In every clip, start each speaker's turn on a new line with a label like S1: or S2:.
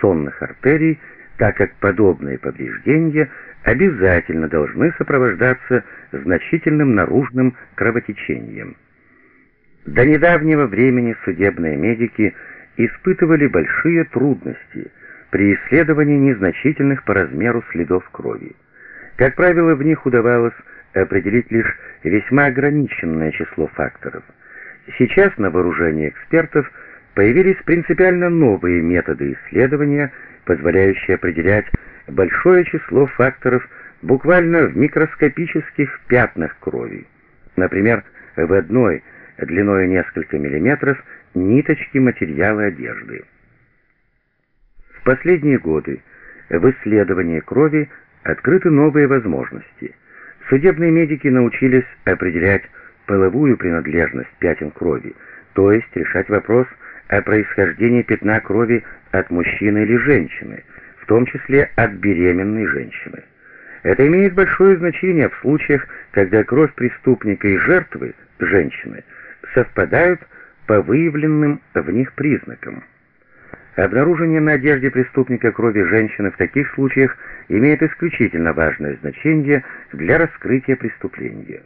S1: сонных артерий, так как подобные повреждения обязательно должны сопровождаться значительным наружным кровотечением. До недавнего времени судебные медики испытывали большие трудности при исследовании незначительных по размеру следов крови. Как правило, в них удавалось определить лишь весьма ограниченное число факторов. Сейчас на вооружении экспертов появились принципиально новые методы исследования, позволяющие определять большое число факторов буквально в микроскопических пятнах крови. Например, в одной длиной несколько миллиметров ниточки материала одежды. В последние годы в исследовании крови открыты новые возможности. Судебные медики научились определять половую принадлежность пятен крови, то есть решать вопрос о происхождении пятна крови от мужчины или женщины, в том числе от беременной женщины. Это имеет большое значение в случаях, когда кровь преступника и жертвы, женщины, совпадают по выявленным в них признакам. Обнаружение на одежде преступника крови женщины в таких случаях имеет исключительно важное значение для раскрытия преступления.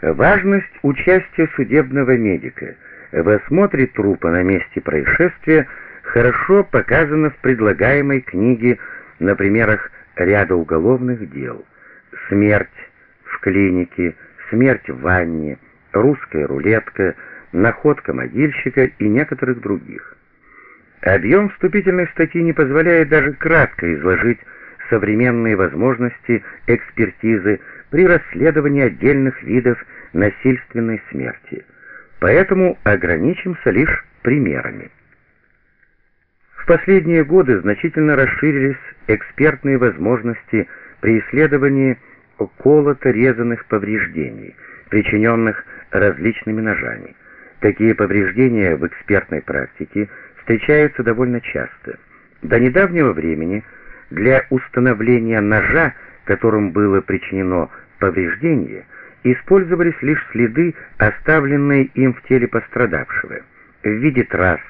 S1: Важность участия судебного медика в осмотре трупа на месте происшествия хорошо показана в предлагаемой книге на примерах ряда уголовных дел. Смерть в клинике, смерть в ванне, русская рулетка, находка могильщика и некоторых других. Объем вступительной статьи не позволяет даже кратко изложить современные возможности экспертизы при расследовании отдельных видов насильственной смерти. Поэтому ограничимся лишь примерами. В последние годы значительно расширились экспертные возможности при исследовании колото-резанных повреждений, причиненных различными ножами. Такие повреждения в экспертной практике встречаются довольно часто. До недавнего времени для установления ножа, которым было причинено повреждение, использовались лишь следы, оставленные им в теле пострадавшего, в виде трасс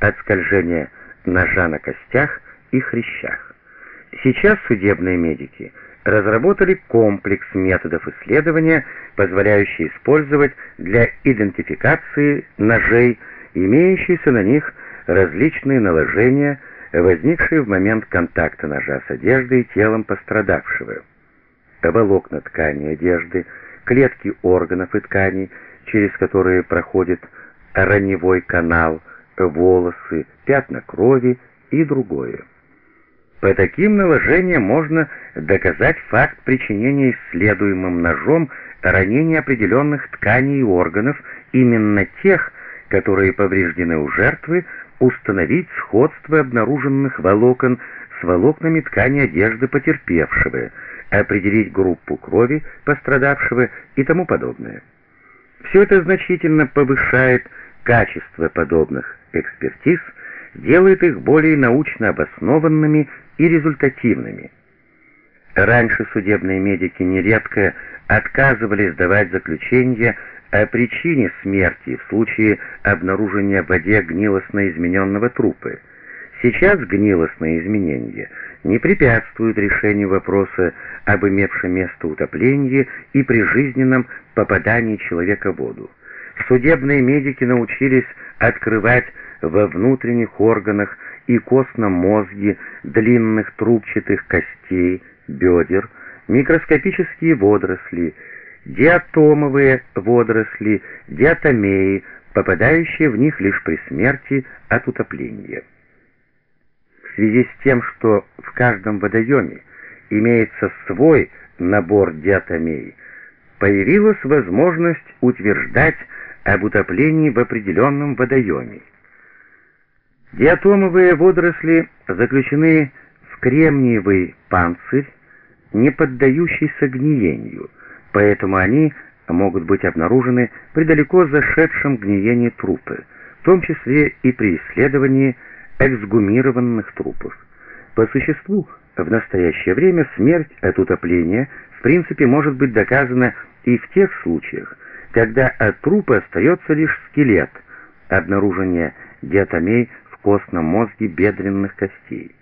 S1: от скольжения ножа на костях и хрящах. Сейчас судебные медики – разработали комплекс методов исследования, позволяющий использовать для идентификации ножей, имеющиеся на них различные наложения, возникшие в момент контакта ножа с одеждой и телом пострадавшего. Волокна ткани одежды, клетки органов и тканей, через которые проходит раневой канал, волосы, пятна крови и другое. По таким наложениям можно доказать факт причинения исследуемым ножом ранения определенных тканей и органов, именно тех, которые повреждены у жертвы, установить сходство обнаруженных волокон с волокнами ткани одежды потерпевшего, определить группу крови пострадавшего и тому подобное. Все это значительно повышает качество подобных экспертиз, делает их более научно обоснованными и результативными. Раньше судебные медики нередко отказывались давать заключение о причине смерти в случае обнаружения в воде гнилостно измененного трупа. Сейчас гнилостные изменения не препятствуют решению вопроса об имевшем место утоплении и прижизненном попадании человека в воду. Судебные медики научились открывать во внутренних органах и костном мозге длинных трубчатых костей, бедер, микроскопические водоросли, диатомовые водоросли, диатомеи, попадающие в них лишь при смерти от утопления. Связи с тем, что в каждом водоеме имеется свой набор диатомей, появилась возможность утверждать об утоплении в определенном водоеме. Диатомовые водоросли заключены в кремниевый панцирь, не поддающийся гниению, поэтому они могут быть обнаружены при далеко зашедшем гниении трупа, в том числе и при исследовании эксгумированных трупов. По существу, в настоящее время смерть от утопления в принципе может быть доказана и в тех случаях, когда от трупа остается лишь скелет, обнаружение диатомей костном мозге бедренных костей.